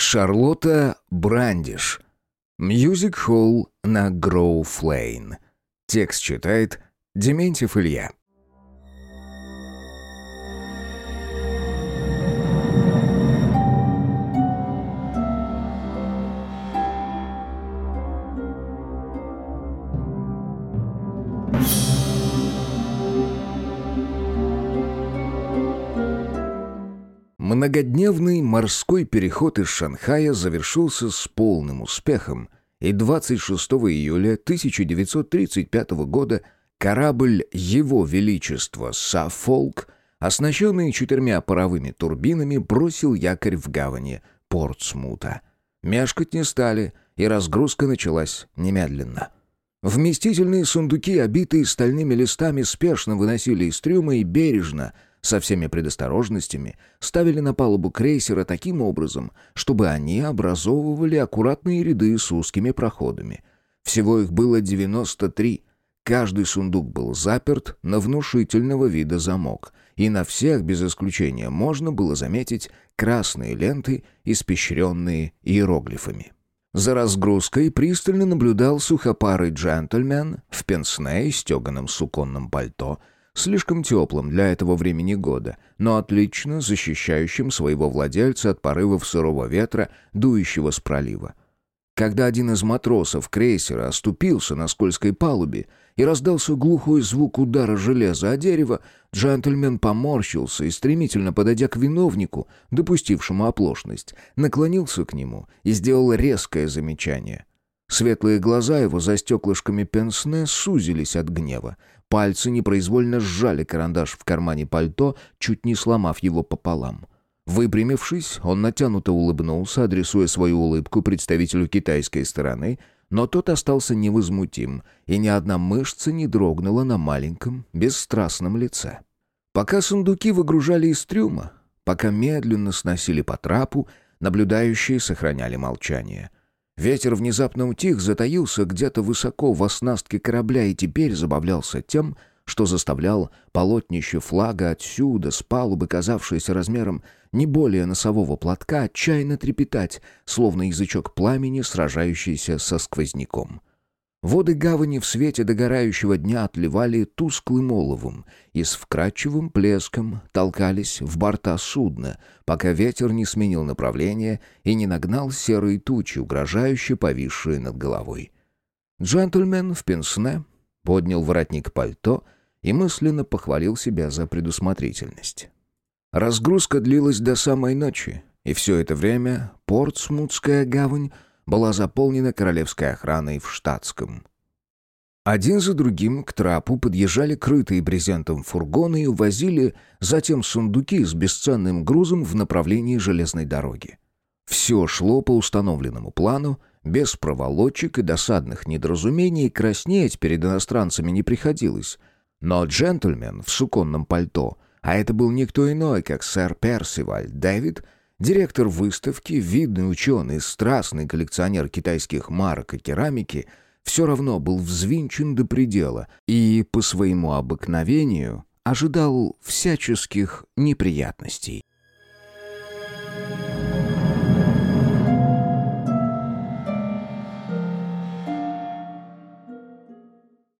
Шарлотта Брандиш. Мьюзик Холл на Гроув Лейн. Текст читает Дементьев Илья. Многодневный морской переход из Шанхая завершился с полным успехом, и 26 июля 1935 года корабль Его Величества «Саффолк», оснащенный четырьмя паровыми турбинами, бросил якорь в гавани Портсмута. Мешкать не стали, и разгрузка началась немедленно. Вместительные сундуки, обитые стальными листами, спешно выносили из трюма и бережно – со всеми предосторожностями ставили на палубу крейсера таким образом, чтобы они образовывали аккуратные ряды с узкими проходами. Всего их было 93. Каждый сундук был заперт на внушительного вида замок, и на всех, без исключения, можно было заметить красные ленты, испещренные иероглифами. За разгрузкой пристально наблюдал сухопарый джентльмен в пенсне и стеганом суконном пальто — слишком теплым для этого времени года, но отлично защищающим своего владельца от порывов сырого ветра, дующего с пролива. Когда один из матросов крейсера оступился на скользкой палубе и раздался глухой звук удара железа о дерево, джентльмен поморщился и, стремительно подойдя к виновнику, допустившему оплошность, наклонился к нему и сделал резкое замечание. Светлые глаза его за стеклышками пенсне сузились от гнева. Пальцы непроизвольно сжали карандаш в кармане пальто, чуть не сломав его пополам. Выпрямившись, он натянуто улыбнулся, адресуя свою улыбку представителю китайской стороны, но тот остался невозмутим, и ни одна мышца не дрогнула на маленьком, бесстрастном лице. Пока сундуки выгружали из трюма, пока медленно сносили по трапу, наблюдающие сохраняли молчание — Ветер внезапно утих, затаился где-то высоко в оснастке корабля и теперь забавлялся тем, что заставлял полотнище флага отсюда, с палубы, казавшееся размером не более носового платка, отчаянно трепетать, словно язычок пламени, сражающийся со сквозняком. Воды гавани в свете догорающего дня отливали тусклым оловом и с вкрадчивым плеском толкались в борта судна, пока ветер не сменил направление и не нагнал серые тучи, угрожающе повисшие над головой. Джентльмен в пенсне поднял воротник пальто и мысленно похвалил себя за предусмотрительность. Разгрузка длилась до самой ночи, и все это время Портсмутская гавань — была заполнена королевской охраной в штатском. Один за другим к трапу подъезжали крытые брезентом фургоны и увозили затем сундуки с бесценным грузом в направлении железной дороги. Все шло по установленному плану, без проволочек и досадных недоразумений, краснеть перед иностранцами не приходилось. Но джентльмен в суконном пальто, а это был никто иной, как сэр Персиваль Дэвид, Директор выставки, видный ученый, страстный коллекционер китайских марок и керамики, все равно был взвинчен до предела и, по своему обыкновению, ожидал всяческих неприятностей.